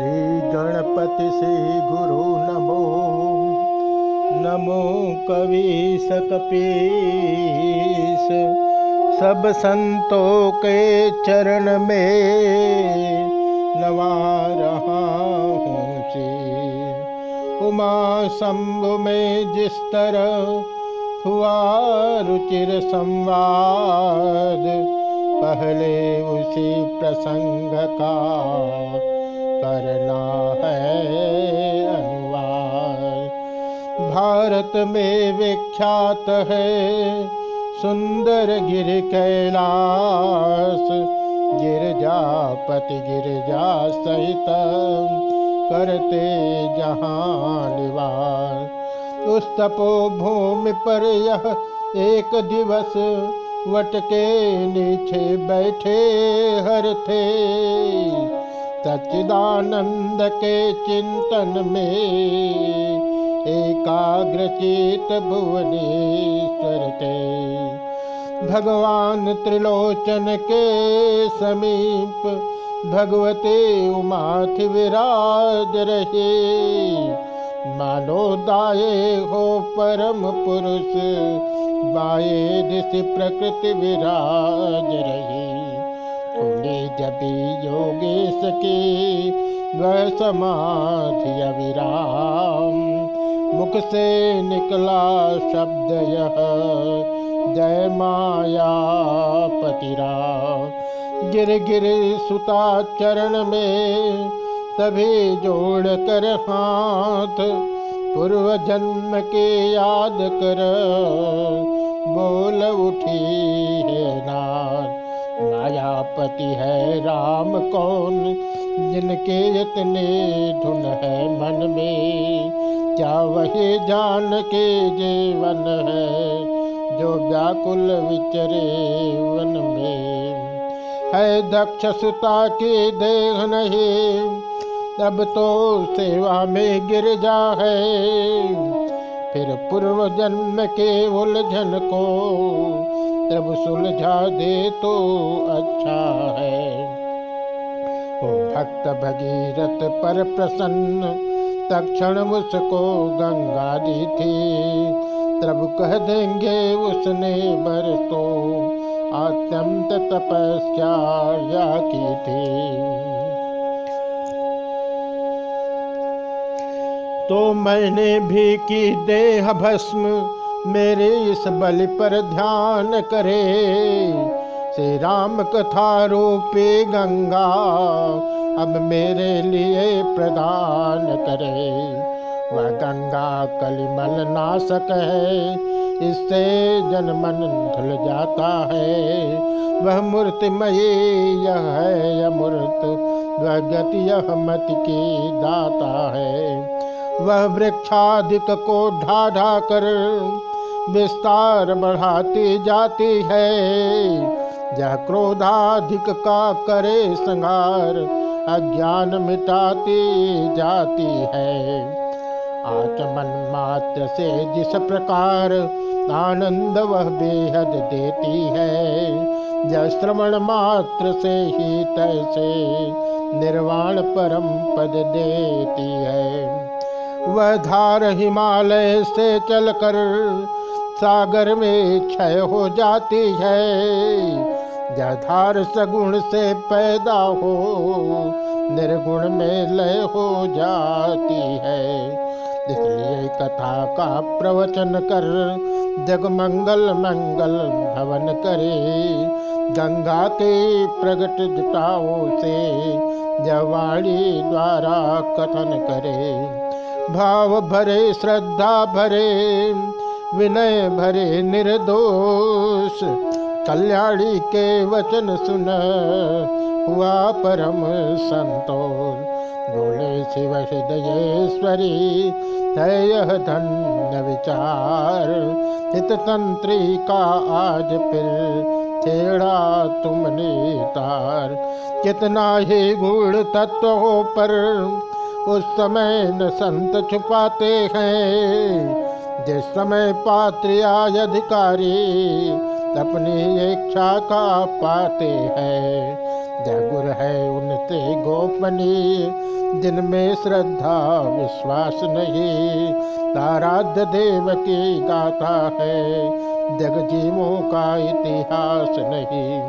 श्री गणपति श्री गुरु नमो। नमो कवि सकपीस। सब संतों के चरण में नवा रहा हूँ शीर उमा शंभु में जिस तरह हुआ रुचिर संवाद, पहले उसी प्रसंग का करना है अनुवाद। भारत में विख्यात है सुंदर गिर कैलाश। गिरजापति गिरजा सहित करते जहाँ निवास। उस तपोभूमि पर यह एक दिवस वट के नीचे बैठे हर थे। सच्चिदानंद के चिंतन में एकाग्रचित भुवनेश्वर के भगवान त्रिलोचन के समीप भगवते उमाथि विराज रहे। मानो दाये हो परम पुरुष बाए दिश प्रकृति विराज रही। खुले जबी योगेश के समाधि अविराम। मुख से निकला शब्द यह, जय माया पतिरा गिर गिर सुता चरण में, तभी जोड़ कर हाथ पूर्व जन्म के याद कर। बोल उठी मायापति है, राम कौन? जिनके इतने धुन है मन में, क्या वही जान के जीवन है, जो व्याकुल विचरे वन में? है दक्ष सुता की देह नहीं, तब तो सेवा में गिर जा है। फिर पूर्व जन्म के उलझन को तब सुलझा दे तो अच्छा है। ओ भक्त भगीरथ पर प्रसन्न तक्षण उसको गंगा दी थी। तब कह देंगे उसने बर तो अत्यंत तपस्या की थी। तो मैंने भी की देह भस्म मेरे इस बलि पर ध्यान करे। श्री राम कथा रूपी गंगा, अब मेरे लिए प्रदान करे। वह गंगा कलिमल नाशक है, इससे जन मन धुल जाता है। वह मूर्तिमयी यह है अमूर्त वह गति यह मत की दाता है। वह वृक्षाधिक को ढा ढा कर विस्तार बढ़ाती जाती है। यह क्रोधाधिक का करे संहार, अज्ञान मिटाती जाती है। आचमन मात्र से जिस प्रकार आनंद वह बेहद देती है। यह श्रवण मात्र से ही तैसे निर्वाण परम पद देती है। वह धार हिमालय से चलकर सागर में क्षय हो जाती है। जधार सगुण से पैदा हो, निर्गुण में लय हो जाती है। इसलिए कथा का प्रवचन कर जग मंगल मंगल भवन करे। गंगा के प्रगट जटाओं से जवाणी द्वारा कथन करे। भाव भरे, श्रद्धा भरे विनय भरे निर्दोष, कल्याणी के वचन सुन। हुआ परम संतोष, बोले शिव हृदयेश्वरी, है यह धन्य विचार। हित तंत्री का आज फिर छेड़ा तुमने तार। कितना ही गुण तत्वों पर उस समय न संत छुपाते हैं जिस समय पात्रिया अधिकारी अपनी इच्छा का पाते हैं। जगुर है उनते गोपनीय जिनमें श्रद्धा, विश्वास नहीं। ताराध्य देव की गाथा है जगजीवों का इतिहास नहीं।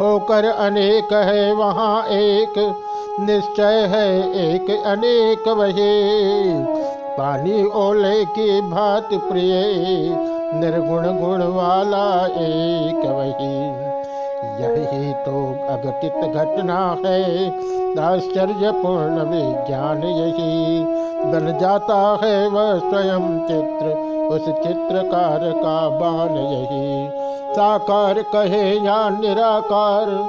होकर अनेक है वहाँ एक, निश्चय है एक अनेक वही। पानी ओले की भात प्रिय, निर्गुण गुण वाला एक वही। यही तो अघटित घटना है, आश्चर्यपूर्ण विज्ञान यही। बन जाता है वह स्वयं चित्र, उस चित्रकार का बान यही। साकार कहे या निराकार,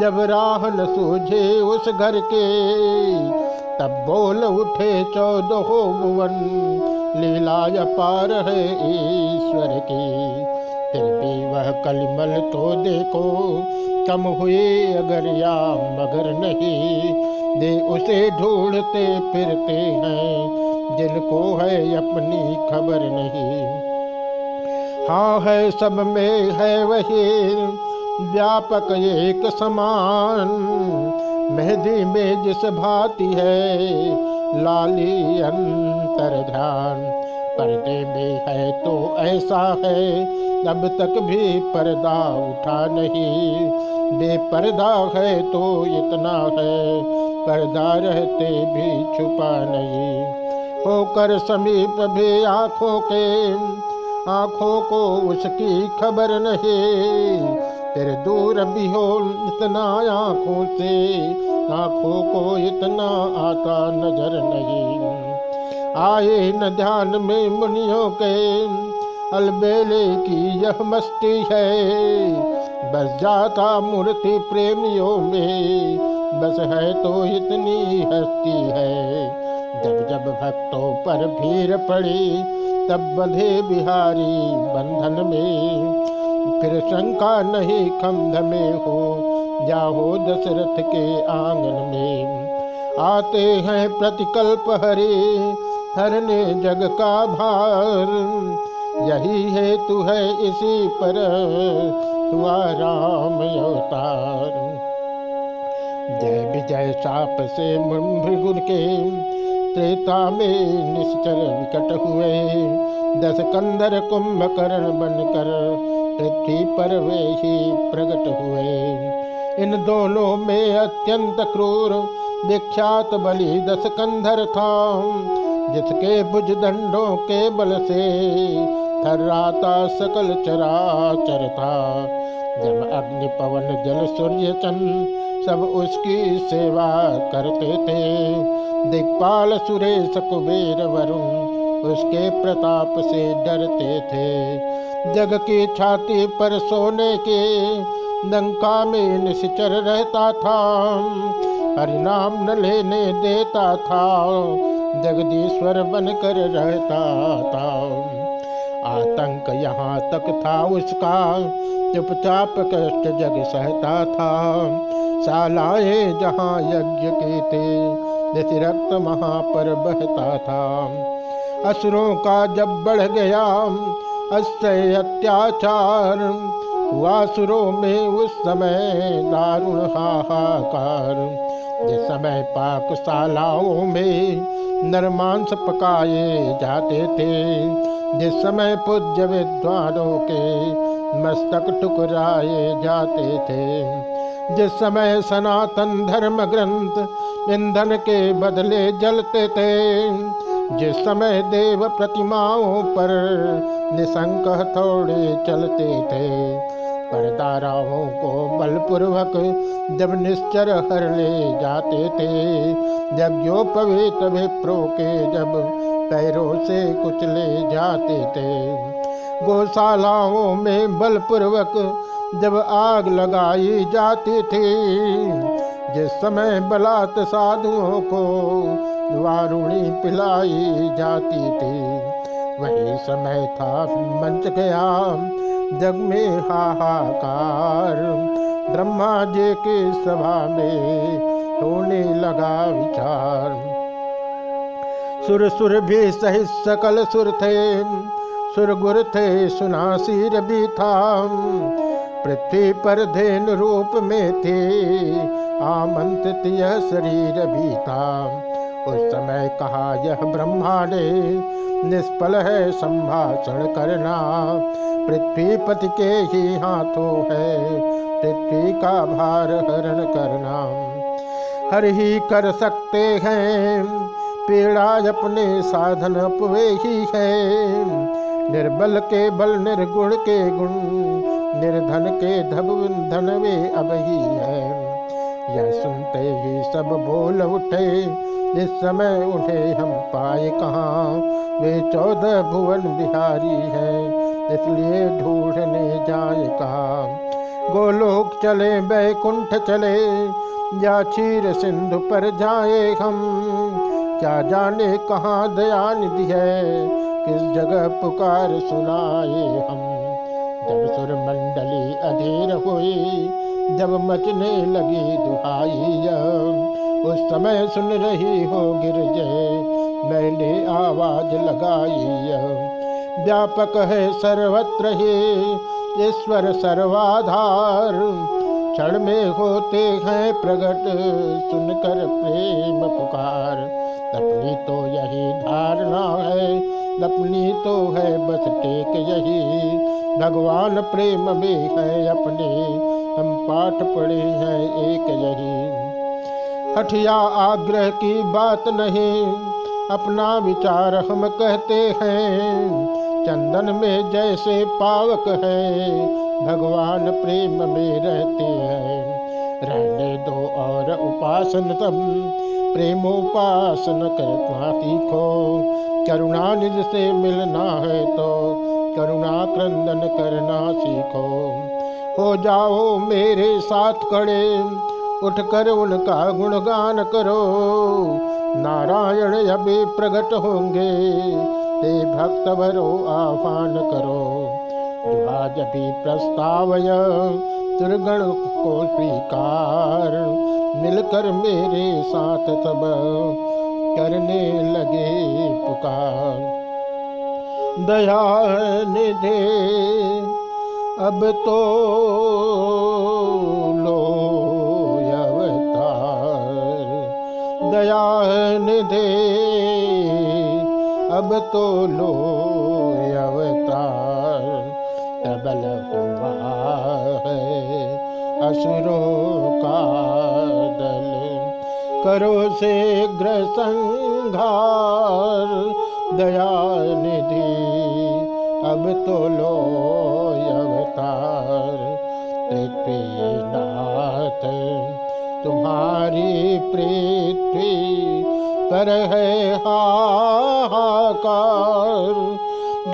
जब राह न सूझे उस घर के तब बोल उठे चौदह भुवन। लीला पार है ईश्वर की। फिर भी वह कलमल तो देखो, कम हुए अगर या मगर नहीं। दे उसे ढूंढते फिरते हैं, जिनको है अपनी खबर नहीं। हाँ है सब में है वही, व्यापक एक समान। मेहदी में जिस भांति है, लाली अंतर ध्यान। पर्दे में है तो ऐसा है, अब तक भी पर्दा उठा नहीं। बेपर्दा है तो इतना है, पर्दा रहते भी छुपा नहीं। होकर समीप भी आँखों के, आँखों को उसकी खबर नहीं। तेरे दूर भी हो, इतना आँखों से। आँखों को इतना आता नज़र नहीं। आए न ध्यान में मुनियों के, अलबेले की यह मस्ती है। बस जाता मूर्ति प्रेमियों में, बस है तो इतनी हस्ती है। जब जब भक्तों पर भीड़ पड़ी, तब बधे बिहारी बंधन में। फिर शंका नहीं खंध में हो, जाहो दशरथ के आँगन में। आते हैं प्रतिकल्प हरे, हरने जग का भार। यही है तू है इसी पर तुआ राम अवतार। जय विजय साप से मृगुर के, त्रेता में निश्चर विकट हुए। दस कंदर कुंभकर्ण बनकर पृथ्वी पर वे ही प्रकट हुए। इन दोनों में अत्यंत क्रूर, विख्यात बलि दस कंधर था। जिसके भुज दंडों के बल से थर्राता सकल चराचर था। जब अग्नि, पवन, जल, सूर्य चंद सब उसकी सेवा करते थे दिक्पाल सुरेश, कुबेर, वरुण उसके प्रताप से डरते थे। जग की छाती पर सोने के लंका में निश्चर रहता था। हरिनाम न लेने देता था। जगदीश्वर बनकर रहता था। आतंक यहाँ तक था उसका। चुपचाप कष्ट जग सहता था। सालाए जहाँ यज्ञ के थे जैसे रक्त वहाँ पर बहता था। असुरों का जब बढ़ गया अत्याचार, वासुरों में उस समय दारुण हाहाकार। जिस समय पाकशालाओं में नरमांस पकाए जाते थे, जिस समय पूज्य विद्वानों के मस्तक टुकराए जाते थे, जिस समय सनातन धर्म ग्रंथ ईंधन के बदले जलते थे जिस समय देव प्रतिमाओं पर निसंक थोड़े चलते थे, परदाराओं को बलपूर्वक जब निश्चर हर ले जाते थे जब यज्ञोपवीत विप्रो के जब पैरों से कुचले जाते थे। गौशालाओं में बलपूर्वक जब आग लगाई जाती थी, जिस समय बलात् साधुओं को वारुणी पिलाई जाती थी। वही समय था, मंच गया, जग में हाहाकार। ब्रह्मा जी की सभा में होने लगा विचार। सुर सुर भी सहित सकल सुर थे, सुर गुर थे, सुनासीर भी था। पृथ्वी पर धेन रूप में थे, आमंत्रित यह शरीर भी था। उस समय कहा, यह ब्रह्मा ने निष्फल है संभाषण करना। पृथ्वी पति के ही हाथों है, पृथ्वी का भार हरण करना। हर ही कर सकते हैं, पीड़ा अपने साधन अपवे ही है। निर्बल के बल, निर्गुण के गुण, निर्धन के धब, धन वे अब ही है। यह सुनते ही सब बोल उठे जिस समय उन्हें हम पाए कहाँ, वे चौदह भुवन बिहारी हैं, इसलिए ढूँढने जाए कहा। गोलोक चले, बैकुंठ चले, या चीर सिंधु पर जाए हम। क्या जाने कहाँ दया निधि है, किस जगह पुकार सुनाए हम। जब सुर मंडली अधीर हुई, जब मचने लगी दुहाई उस समय सुन रही हो गिरजे मैंने आवाज़ लगाई व्यापक है सर्वत्र ही ईश्वर सर्वाधार क्षण में होते हैं प्रकट सुनकर प्रेम पुकार। अपनी तो यही धारणा है अपनी तो है बस टेक यही भगवान प्रेम में है अपने हम पाठ पढ़े हैं एक यही हठिया आग्रह की बात नहीं, अपना विचार हम कहते हैं, चंदन में जैसे पावक है, भगवान प्रेम में रहते हैं। रहने दो और उपासन तब प्रेमोपासन करना सीखो करुणा निज से मिलना है तो करुणा क्रंदन करना सीखो। हो जाओ मेरे साथ खड़े उठकर उनका गुणगान करो। नारायण अभी प्रकट होंगे। हे भक्त भरो, आह्वान करो। आज भी प्रस्तावय दुर्गण को स्वीकार। मिलकर मेरे साथ सब करने लगे पुकार। दया निधे, अब तो लो। दया निधे। अब तो लो अवतार। प्रबल हुआ है असुरों का दल। करो शीघ्र संघार। दया निधि। अब तो लो अवतार। नाथ तुम्हारी पृथ्वी पर है हाहाकार।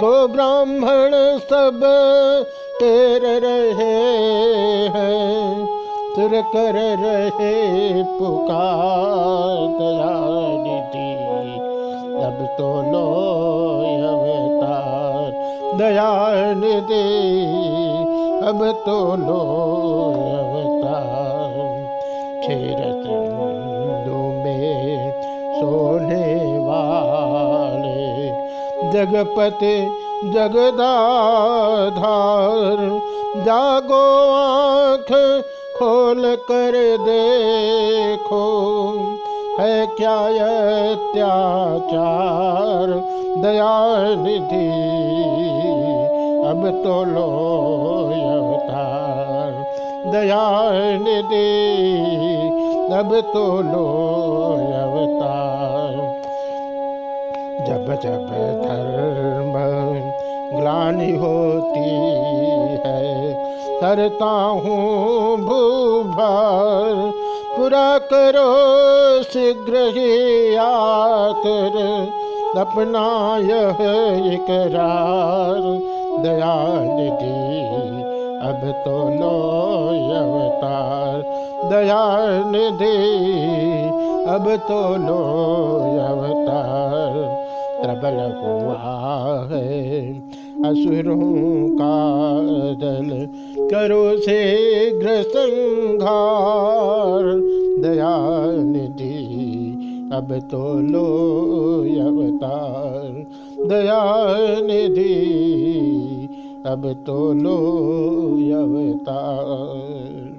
गो ब्राह्मण सब तेर रहे हैं तुर कर रहे पुकार दयानिधि अब तो लो अवतार दयानिधि अब तो लो अवतार। सिंधु में सोने वाले जगपति जगदाधार, जागो आँख खोल कर देखो, है क्या अत्याचार दया निधि अब तो लो अवतार। दया निधि अब तो लो अवतार। जब जब धर्म ग्लानी होती है तरता हूँ भूभार। पूरा करो शीघ्र ही आकर, अपना यह इकरार दया निधि अब तो लो अवतार दया निधि। अब तो लो अवतार, प्रबल हुआ है। असुरों का दल करो से संघार दया निधि, अब तो लो अवतार दया निधि। अब तो लो अवतार